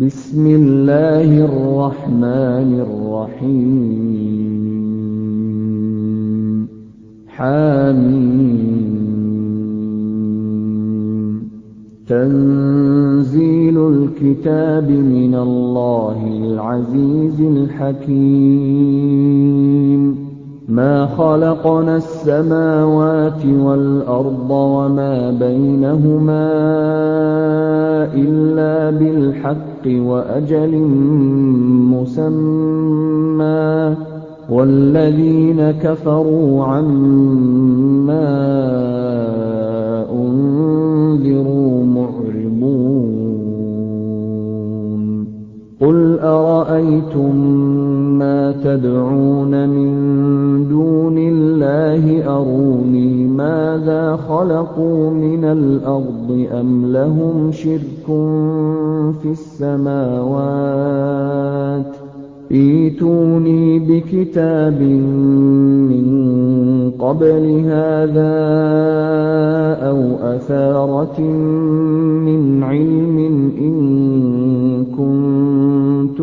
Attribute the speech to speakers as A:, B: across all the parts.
A: بسم الله الرحمن الرحيم حامين تنزيل الكتاب من الله العزيز الحكيم ما خلقنا السماوات والأرض وما بينهما إلا بالحق الْحَقِّ وَأَجَلٍ مُّسَمًّى ۚ وَالَّذِينَ كَفَرُوا عَمَّا أُنذِرُوا مُعْرِضُونَ قُلْ أَرَأَيْتُم مَا تَدْعُونَ مِن دُونِ اللَّهِ أَرُونِي مَاذَا خَلَقُوا مِنَ الْأَرْضِ أَمْ لَهُمْ شِرْكٌ فِي السَّمَاوَاتِ ۖ ائتوني بكتاب من قبل هذا أو أثارة من علم إن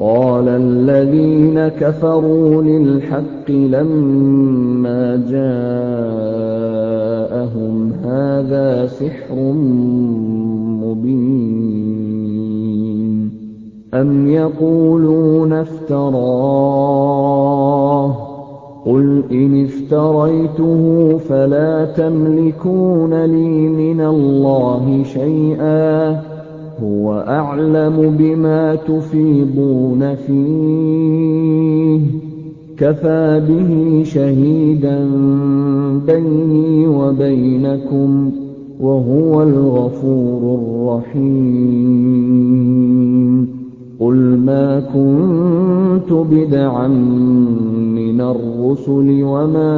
A: قَالَ الَّذِينَ كَفَرُوا لِلْحَقِّ لَمَّا جَاءَهُمْ هَذَا سِحْرٌ مُبِينٌ أَمْ يَقُولُونَ افْتَرَاهُ قُلْ إِنِ افْتَرَيْتُهُ فَلَا تَمْلِكُونَ لِي مِنَ اللَّهِ شَيْئًا هُوَ أَعْلَمُ بِمَا تُفِيضُونَ فِيهِ ۖ كَفَىٰ بِهِ شَهِيدًا بَيْنِي وَبَيْنَكُمْ ۚ وَهُوَ الْغَفُورُ الرَّحِيمُ قُلْ مَا كُنتُ بِدْعًا مِّنَ الرُّسُلِ وَمَا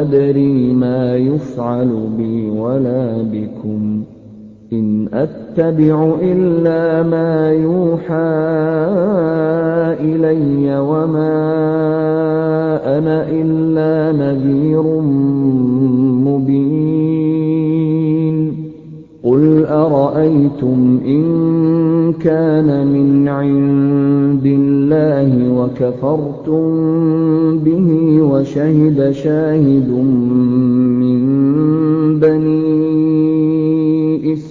A: أَدْرِي مَا يُفْعَلُ بِي وَلَا بِكُمْ إِنْ أَتَّبِعُ إِلَّا مَا يُوحَىٰ إِلَيَّ وَمَا أَنَا إِلَّا نَذِيرٌ مُّبِينٌ قُلْ أَرَأَيْتُمْ إِن كَانَ مِنْ عِندِ اللَّهِ وَكَفَرْتُم بِهِ وَشَهِدَ شَاهِدٌ مِّن بَنِي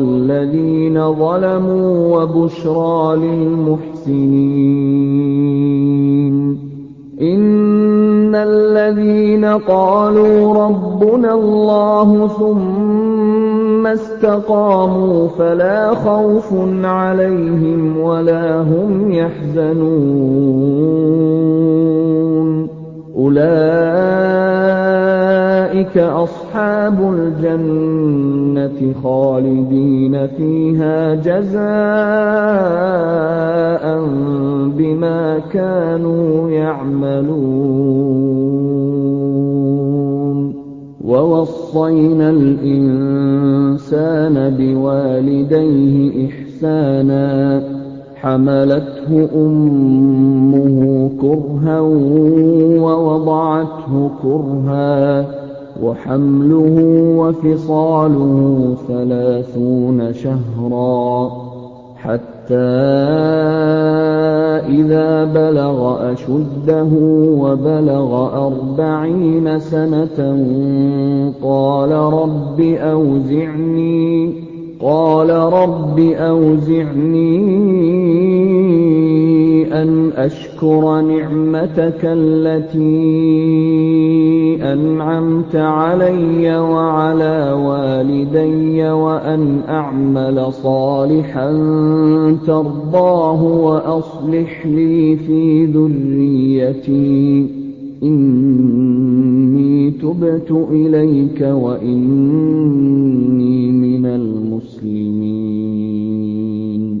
A: الَّذِينَ ظَلَمُوا وَبُشْرَىٰ لِلْمُحْسِنِينَ إِنَّ الَّذِينَ قَالُوا رَبُّنَا اللَّهُ ثُمَّ اسْتَقَامُوا فَلَا خَوْفٌ عَلَيْهِمْ وَلَا هُمْ يَحْزَنُونَ أُولَٰئِكَ أَصْحَابُ أصحاب الْجَنَّةِ خَالِدِينَ فِيهَا جَزَاءً بِمَا كَانُوا يَعْمَلُونَ وَوَصَّيْنَا الْإِنسَانَ بِوَالِدَيْهِ إِحْسَانًا حَمَلَتْهُ أُمُّهُ كُرْهًا وَوَضَعَتْهُ كُرْهًا وَحَمْلُهُ وَفِصَالُهُ ثَلَاثُونَ شَهْرًا حَتَّى إِذَا بَلَغَ أَشُدَّهُ وَبَلَغَ أَرْبَعِينَ سَنَةً قَالَ رَبِّ أَوْزِعْنِي قَالَ رَبِّ أَوْزِعْنِي أَنْ أَشْكُرَ نِعْمَتَكَ الَّتِي أَنْعَمْتَ عَلَيَّ وَعَلَى وَالِدَيَّ وَأَنْ أَعْمَلَ صَالِحًا تَرْضَاهُ وَأَصْلِحْ لِي فِي ذُرِّيَّتِي ۖ إِنِّي تُبْتُ إِلَيْكَ وَإِنِّي مِنَ الْمُسْلِمِينَ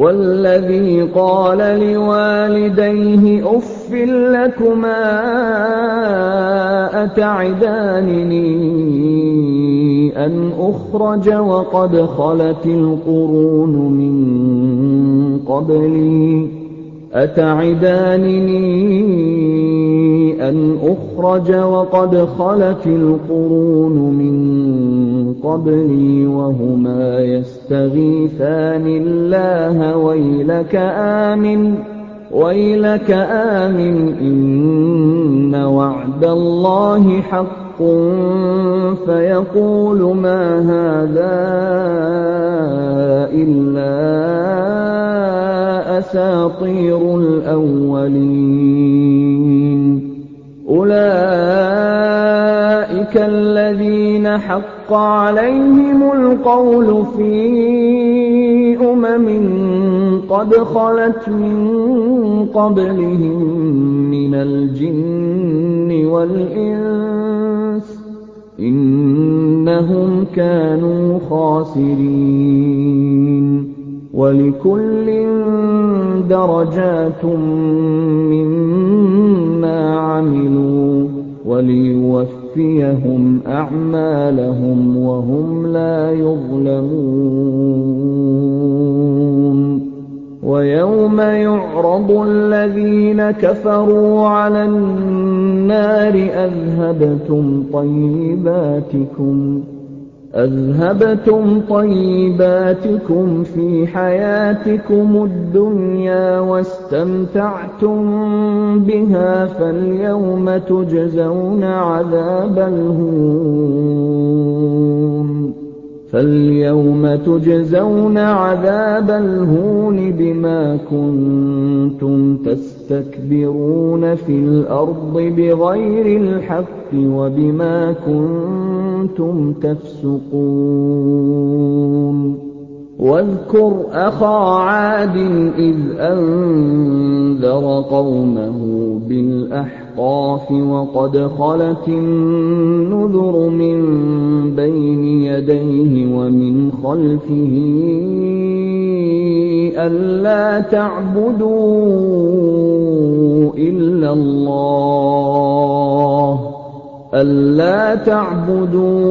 A: وَالَّذِي قَالَ لِوَالِدَيْهِ أُفٍّ لَّكُمَا أَتَعِدَانِنِي أَنْ أُخْرَجَ وَقَدْ خَلَتِ الْقُرُونُ مِن قَبْلِي أَتَعِدَانِنِي أَنْ أُخْرَجَ وَقَدْ خَلَتِ الْقُرُونُ مِن قَبْلِي وَهُمَا يَسْتَغِيثَانِ اللَّهَ وَيْلَكَ آمِنْ وَيْلَكَ آمِنْ إِنَّ وَعْدَ اللَّهِ حَقٌّ فَيَقُولُ مَا هَذَا إِلَّا أَسَاطِيرُ الْأَوَّلِينَ أُولَئِكَ الَّذِينَ حَقَّ عَلَيْهِمُ الْقَوْلُ فِي أُمَمٍ قَدْ خَلَتْ مِن قَبْلِهِم مِّنَ الْجِنِّ وَالْإِنسِ ۖ إِنَّهُمْ كَانُوا خَاسِرِينَ وَلِكُلٍّ دَرَجَاتٌ مِّمَّا عَمِلُوا وَلِيُوَفِّيَهُمْ أَعْمَالَهُمْ وَهُمْ لَا يُظْلَمُونَ وَيَوْمَ يُعْرَضُ الَّذِينَ كَفَرُوا عَلَى النَّارِ أَذْهَبْتُمْ طَيِّبَاتِكُمْ أَذْهَبْتُمْ طَيِّبَاتِكُمْ فِي حَيَاتِكُمُ الدُّنْيَا وَاسْتَمْتَعْتُم بِهَا فَالْيَوْمَ تُجْزَوْنَ عَذَابَ الْهُونِ فَالْيَوْمَ تُجْزَوْنَ عَذَابَ الْهُونِ بِمَا كُنتُمْ تستمتعون تستكبرون فِي الْأَرْضِ بِغَيْرِ الْحَقِّ وَبِمَا كُنتُمْ تَفْسُقُونَ وَاذْكُرْ أَخَا عَادٍ إِذْ أَنتَ أَنذَرَ قَوْمَهُ بِالْأَحْقَافِ وَقَدْ خَلَتِ النُّذُرُ مِن بَيْنِ يَدَيْهِ وَمِنْ خَلْفِهِ أَلَّا تَعْبُدُوا إِلَّا اللَّهَ أَلَّا تَعْبُدُوا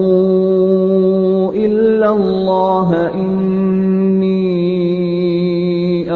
A: إِلَّا اللَّهَ إن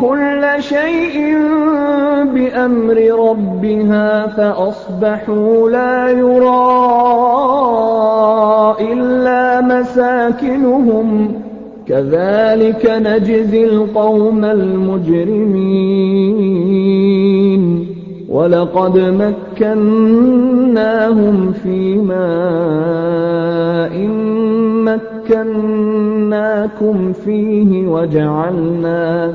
A: كُلَّ شَيْءٍ بِأَمْرِ رَبِّهَا فَأَصْبَحُوا لَا يُرَىٰ إِلَّا مَسَاكِنُهُمْ ۚ كَذَٰلِكَ نَجْزِي الْقَوْمَ الْمُجْرِمِينَ وَلَقَدْ مَكَّنَّاهُمْ فِي مَاءٍ مَّكَّنَّاكُمْ فِيهِ وَجَعَلْنَا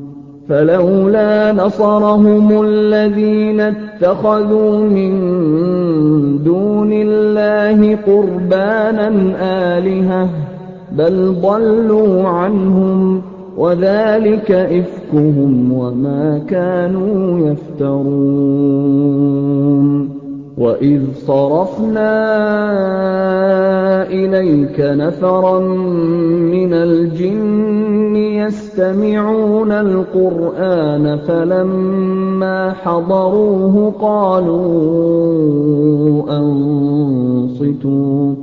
A: فَلَوْلَا نَصَرَهُمُ الَّذِينَ اتَّخَذُوا مِن دُونِ اللَّهِ قُرْبَانًا آلِهَةً بَلْ ضَلُّوا عَنْهُمْ وَذَلِكَ إِفْكُهُمْ وَمَا كَانُوا يَفْتَرُونَ وَإِذْ صَرَفْنَا إِلَيْكَ نَفَرًا مِنَ الْجِنِّ يَسْتَمِعُونَ الْقُرْآنَ فَلَمَّا حَضَرُوهُ قَالُوا أَنصِتُوا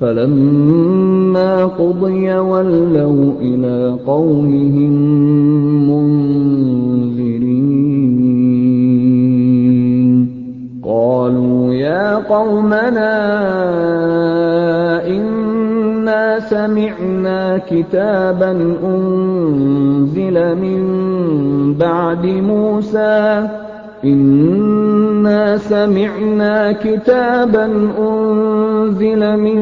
A: فَلَمَّا قُضِيَ وَلَّوْا إِلَى قَوْمِهِم مُّنذِرِينَ قَالُوا يَا قَوْمَنَا سَمِعْنَا كِتَابًا أُنزِلَ مِن بَعْدِ مُوسَىٰ إِنَّا سَمِعْنَا كِتَابًا أُنزِلَ مِن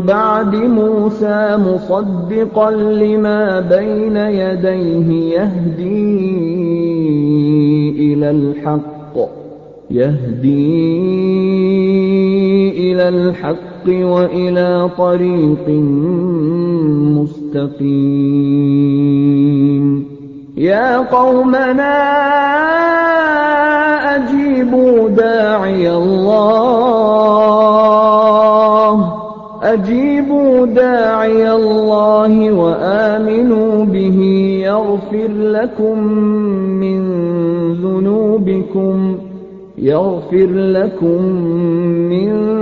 A: بَعْدِ مُوسَىٰ مُصَدِّقًا لِّمَا بَيْنَ يَدَيْهِ يَهْدِي إِلَى الْحَقِّ يهدي إلى الحق الْحَقِّ وَإِلَى طَرِيقٍ مُسْتَقِيمٍ يَا قَوْمَنَا أَجِيبُوا دَاعِيَ اللَّهِ أَجِيبُوا دَاعِيَ اللَّهِ وَآمِنُوا بِهِ يَغْفِرْ لَكُم مِّن ذُنُوبِكُمْ يَغْفِرْ لَكُم مِّن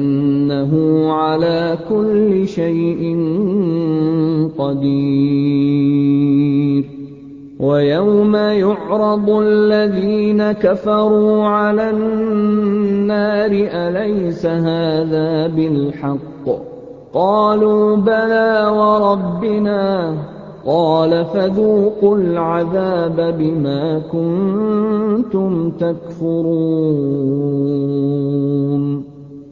A: إِنَّهُ عَلَىٰ كُلِّ شَيْءٍ قَدِيرٌ وَيَوْمَ يُعْرَضُ الَّذِينَ كَفَرُوا عَلَى النَّارِ أَلَيْسَ هَٰذَا بِالْحَقِّ ۖ قَالُوا بَلَىٰ وَرَبِّنَا ۚ قَالَ فَذُوقُوا الْعَذَابَ بِمَا كُنتُمْ تَكْفُرُونَ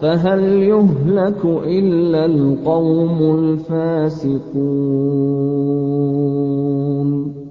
A: فَهَلْ يُهْلَكُ إِلَّا الْقَوْمُ الْفَاسِقُونَ